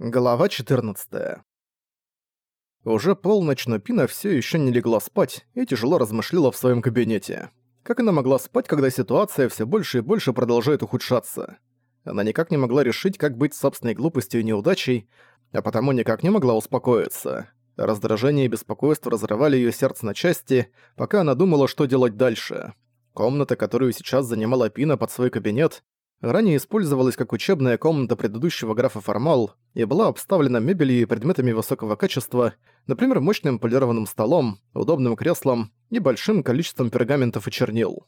Глава 14. Уже полночь, но Пина все еще не легла спать и тяжело размышляла в своем кабинете. Как она могла спать, когда ситуация все больше и больше продолжает ухудшаться? Она никак не могла решить, как быть с собственной глупостью и неудачей, а потому никак не могла успокоиться. Раздражение и беспокойство разрывали ее сердце на части, пока она думала, что делать дальше. Комната, которую сейчас занимала Пина под свой кабинет, ранее использовалась как учебная комната предыдущего графа Формал и была обставлена мебелью и предметами высокого качества, например, мощным полированным столом, удобным креслом и большим количеством пергаментов и чернил.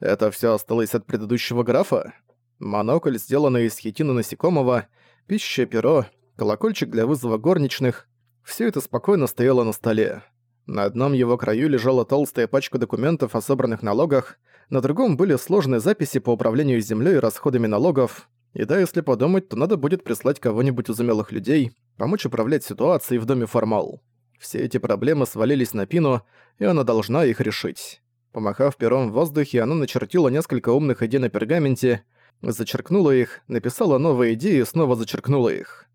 Это все осталось от предыдущего графа? Монокль, сделанный из хитина насекомого, пища, перо, колокольчик для вызова горничных — все это спокойно стояло на столе. На одном его краю лежала толстая пачка документов о собранных налогах, на другом были сложные записи по управлению землей и расходами налогов. И да, если подумать, то надо будет прислать кого-нибудь из умелых людей, помочь управлять ситуацией в доме Формал. Все эти проблемы свалились на Пину, и она должна их решить. Помахав пером в воздухе, она начертила несколько умных идей на пергаменте, зачеркнула их, написала новые идеи и снова зачеркнула их.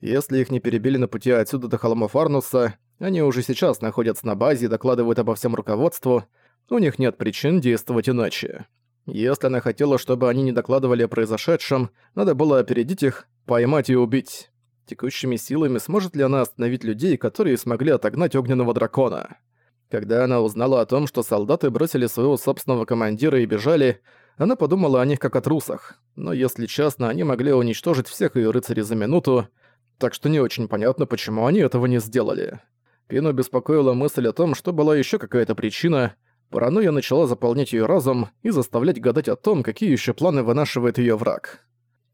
Если их не перебили на пути отсюда до холмов Арнуса, они уже сейчас находятся на базе и докладывают обо всем руководству, у них нет причин действовать иначе. Если она хотела, чтобы они не докладывали о произошедшем, надо было опередить их, поймать и убить. Текущими силами сможет ли она остановить людей, которые смогли отогнать огненного дракона? Когда она узнала о том, что солдаты бросили своего собственного командира и бежали, она подумала о них как о трусах. Но если честно, они могли уничтожить всех ее рыцарей за минуту, так что не очень понятно, почему они этого не сделали. Пину беспокоила мысль о том, что была еще какая-то причина — Паранойя начала заполнять ее разум и заставлять гадать о том, какие еще планы вынашивает ее враг.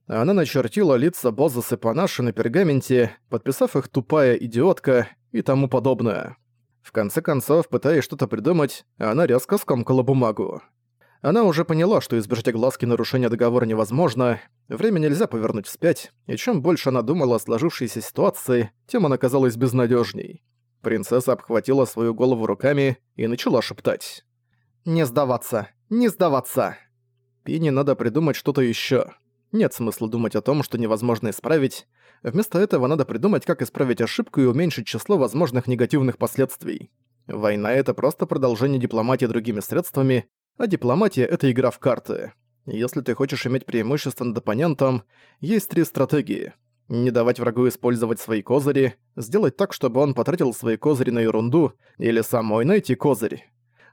Она начертила лица Бозас и Панаши на пергаменте, подписав их «тупая идиотка» и тому подобное. В конце концов, пытаясь что-то придумать, она резко скомкала бумагу. Она уже поняла, что избежать огласки нарушения договора невозможно, время нельзя повернуть вспять, и чем больше она думала о сложившейся ситуации, тем она казалась безнадежней. Принцесса обхватила свою голову руками и начала шептать. «Не сдаваться! Не сдаваться!» Пине надо придумать что-то еще. Нет смысла думать о том, что невозможно исправить. Вместо этого надо придумать, как исправить ошибку и уменьшить число возможных негативных последствий. Война — это просто продолжение дипломатии другими средствами, а дипломатия — это игра в карты. Если ты хочешь иметь преимущество над оппонентом, есть три стратегии — не давать врагу использовать свои козыри, сделать так, чтобы он потратил свои козыри на ерунду, или самой найти козырь.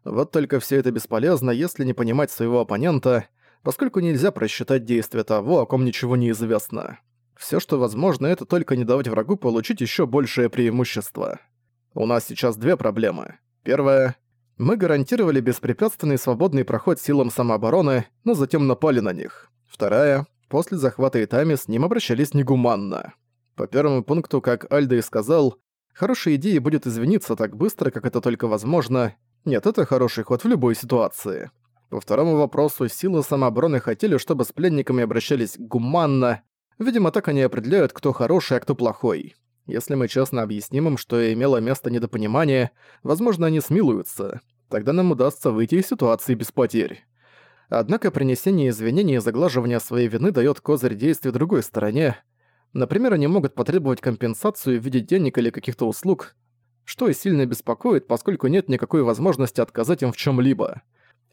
Вот только все это бесполезно, если не понимать своего оппонента, поскольку нельзя просчитать действия того, о ком ничего не известно. Все, что возможно, это только не давать врагу получить еще большее преимущество. У нас сейчас две проблемы. Первая — мы гарантировали беспрепятственный свободный проход силам самообороны, но затем напали на них. Вторая После захвата Итами с ним обращались негуманно. По первому пункту, как Альда и сказал, хорошей идеей будет извиниться так быстро, как это только возможно. Нет, это хороший ход в любой ситуации. По второму вопросу, силы самообороны хотели, чтобы с пленниками обращались гуманно. Видимо, так они определяют, кто хороший, а кто плохой. Если мы честно объясним им, что имело место недопонимание, возможно, они смилуются. Тогда нам удастся выйти из ситуации без потерь. Однако принесение извинений и заглаживание своей вины дает козырь действий другой стороне. Например, они могут потребовать компенсацию в виде денег или каких-то услуг, что и сильно беспокоит, поскольку нет никакой возможности отказать им в чем либо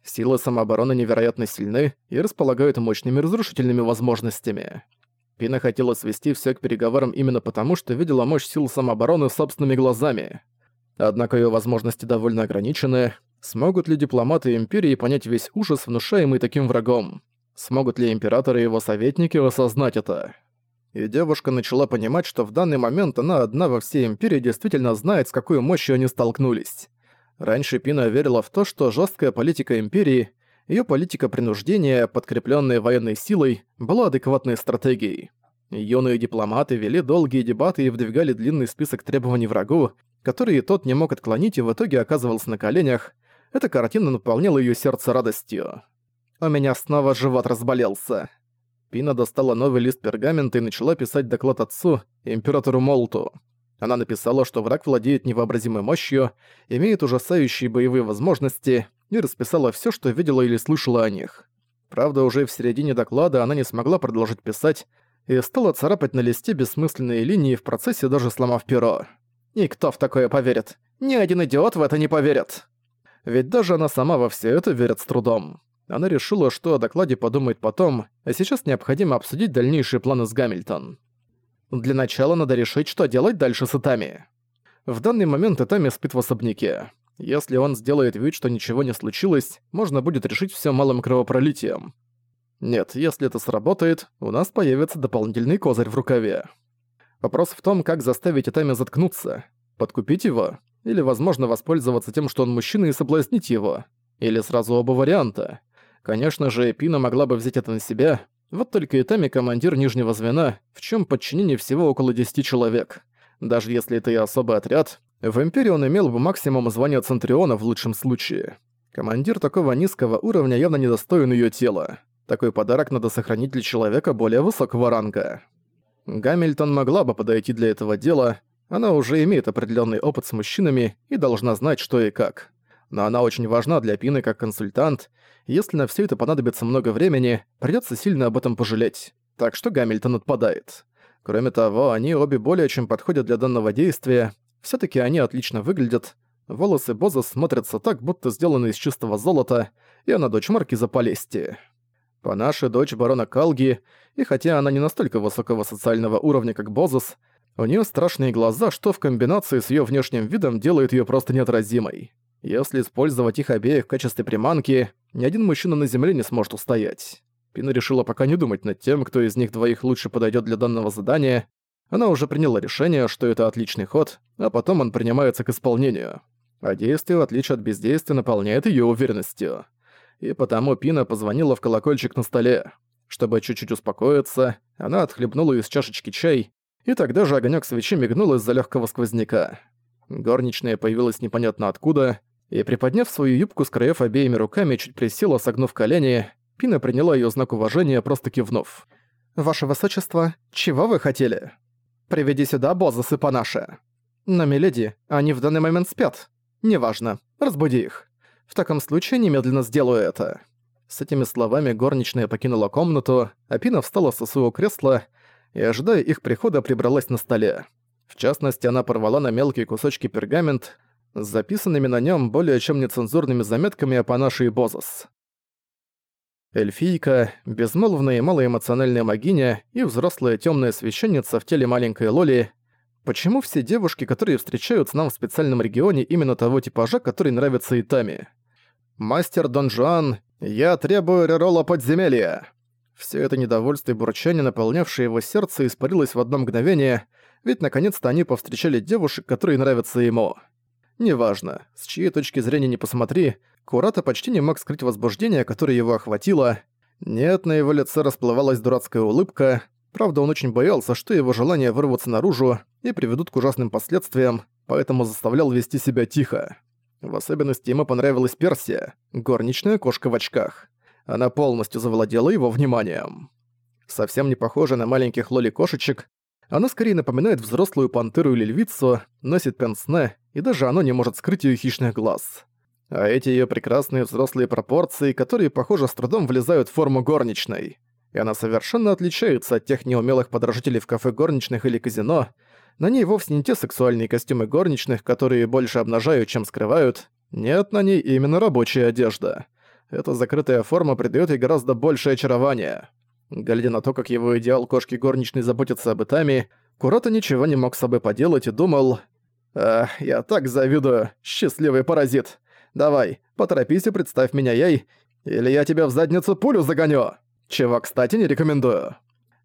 Силы самообороны невероятно сильны и располагают мощными разрушительными возможностями. Пина хотела свести все к переговорам именно потому, что видела мощь сил самообороны собственными глазами. Однако ее возможности довольно ограничены, Смогут ли дипломаты Империи понять весь ужас, внушаемый таким врагом? Смогут ли Императоры и его советники осознать это? И девушка начала понимать, что в данный момент она одна во всей Империи действительно знает, с какой мощью они столкнулись. Раньше Пина верила в то, что жесткая политика Империи, ее политика принуждения, подкрепленная военной силой, была адекватной стратегией. Юные дипломаты вели долгие дебаты и вдвигали длинный список требований врагу, которые тот не мог отклонить и в итоге оказывался на коленях, эта картина наполняла её сердце радостью. У меня снова живот разболелся. Пина достала новый лист пергамента и начала писать доклад отцу, императору Молту. Она написала, что враг владеет невообразимой мощью, имеет ужасающие боевые возможности, и расписала всё, что видела или слышала о них. Правда, уже в середине доклада она не смогла продолжить писать, и стала царапать на листе бессмысленные линии в процессе даже сломав перо. И кто в такое поверит? Ни один идиот в это не поверит. Ведь даже она сама во все это верит с трудом. Она решила, что о докладе подумает потом, а сейчас необходимо обсудить дальнейшие планы с Гамильтон. Для начала надо решить, что делать дальше с Итами. В данный момент Итами спит в особняке. Если он сделает вид, что ничего не случилось, можно будет решить все малым кровопролитием. Нет, если это сработает, у нас появится дополнительный козырь в рукаве. Вопрос в том, как заставить Итами заткнуться. Подкупить его? Или, возможно, воспользоваться тем, что он мужчина, и соблазнить его? Или сразу оба варианта? Конечно же, Пина могла бы взять это на себя, вот только Итами командир нижнего звена, в чем подчинение всего около 10 человек. Даже если это и особый отряд, в Империи он имел бы максимум звания Центриона в лучшем случае. Командир такого низкого уровня явно недостоин ее тела. Такой подарок надо сохранить для человека более высокого ранга. Гамильтон могла бы подойти для этого дела, она уже имеет определенный опыт с мужчинами и должна знать, что и как. Но она очень важна для Пины как консультант, если на все это понадобится много времени, придется сильно об этом пожалеть. Так что Гамильтон отпадает. Кроме того, они обе более чем подходят для данного действия, все таки они отлично выглядят, волосы Боза смотрятся так, будто сделаны из чистого золота, и она дочь Маркиза Полести. По нашей дочь барона Калги, и хотя она не настолько высокого социального уровня, как Бозус, у нее страшные глаза, что в комбинации с ее внешним видом делает ее просто неотразимой. Если использовать их обеих в качестве приманки, ни один мужчина на земле не сможет устоять. Пина решила пока не думать над тем, кто из них двоих лучше подойдет для данного задания. Она уже приняла решение, что это отличный ход, а потом он принимается к исполнению. А действие, в отличие от бездействия, наполняет ее уверенностью и потому Пина позвонила в колокольчик на столе. Чтобы чуть-чуть успокоиться, она отхлебнула из чашечки чай, и тогда же огонек свечи мигнул из-за легкого сквозняка. Горничная появилась непонятно откуда, и, приподняв свою юбку с краев обеими руками, чуть присела, согнув колени, Пина приняла ее знак уважения, просто кивнув. «Ваше высочество, чего вы хотели?» «Приведи сюда Бозас и Панаша». «Но, миледи, они в данный момент спят. Неважно, разбуди их». В таком случае немедленно сделаю это». С этими словами горничная покинула комнату, а Пина встала со своего кресла и, ожидая их прихода, прибралась на столе. В частности, она порвала на мелкие кусочки пергамент с записанными на нем более чем нецензурными заметками о Панаше и Бозос. Эльфийка, безмолвная и малоэмоциональная магиня и взрослая темная священница в теле маленькой Лоли Почему все девушки, которые встречаются нам в специальном регионе, именно того типажа, который нравится Итами? «Мастер Дон Жуан, я требую рерола подземелья!» Все это недовольство и бурчание, наполнявшее его сердце, испарилось в одно мгновение, ведь наконец-то они повстречали девушек, которые нравятся ему. Неважно, с чьей точки зрения не посмотри, Курата почти не мог скрыть возбуждение, которое его охватило. Нет, на его лице расплывалась дурацкая улыбка, правда он очень боялся, что его желания вырваться наружу и приведут к ужасным последствиям, поэтому заставлял вести себя тихо. В особенности ему понравилась Персия, горничная кошка в очках. Она полностью завладела его вниманием. Совсем не похожа на маленьких лоли-кошечек, она скорее напоминает взрослую пантеру или львицу, носит пенсне, и даже оно не может скрыть ее хищных глаз. А эти ее прекрасные взрослые пропорции, которые, похоже, с трудом влезают в форму горничной. И она совершенно отличается от тех неумелых подражателей в кафе горничных или казино, на ней вовсе не те сексуальные костюмы горничных, которые больше обнажают, чем скрывают. Нет, на ней именно рабочая одежда. Эта закрытая форма придает ей гораздо большее очарование. Глядя на то, как его идеал кошки горничной заботится об Итами, Курата ничего не мог с собой поделать и думал... «Ах, я так завидую, счастливый паразит! Давай, поторопись и представь меня ей, или я тебя в задницу пулю загоню! Чего, кстати, не рекомендую!»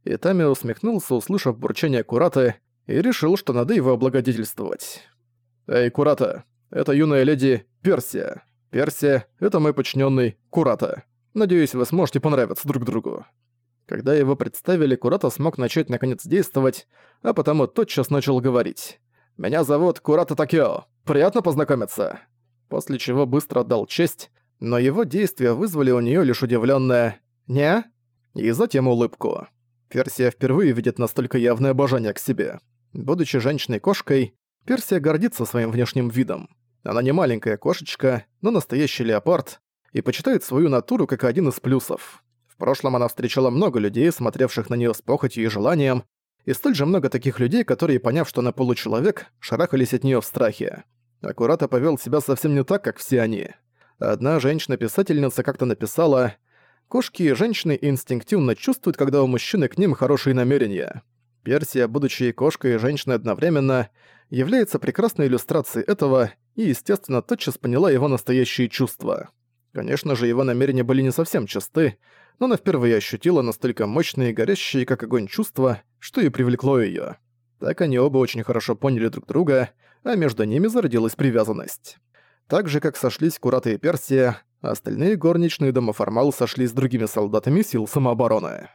Итами усмехнулся, услышав бурчание Кураты, и решил, что надо его облагодетельствовать. «Эй, Курата, это юная леди Персия. Персия — это мой подчиненный Курата. Надеюсь, вы сможете понравиться друг другу». Когда его представили, Курата смог начать наконец действовать, а потому тотчас начал говорить. «Меня зовут Курата Такео. Приятно познакомиться». После чего быстро отдал честь, но его действия вызвали у нее лишь удивленное «не?» и затем улыбку. Персия впервые видит настолько явное обожание к себе. Будучи женщиной-кошкой, Персия гордится своим внешним видом. Она не маленькая кошечка, но настоящий леопард, и почитает свою натуру как один из плюсов. В прошлом она встречала много людей, смотревших на неё с похотью и желанием, и столь же много таких людей, которые, поняв, что она получеловек, шарахались от неё в страхе. Аккурата повёл себя совсем не так, как все они. Одна женщина-писательница как-то написала «Кошки и женщины инстинктивно чувствуют, когда у мужчины к ним хорошие намерения». Персия, будучи и кошкой, и женщиной одновременно, является прекрасной иллюстрацией этого и, естественно, тотчас поняла его настоящие чувства. Конечно же, его намерения были не совсем чисты, но она впервые ощутила настолько мощные и горящие, как огонь, чувства, что и привлекло её. Так они оба очень хорошо поняли друг друга, а между ними зародилась привязанность. Так же, как сошлись Курата и Персия, остальные горничные дома Формал сошлись с другими солдатами сил самообороны.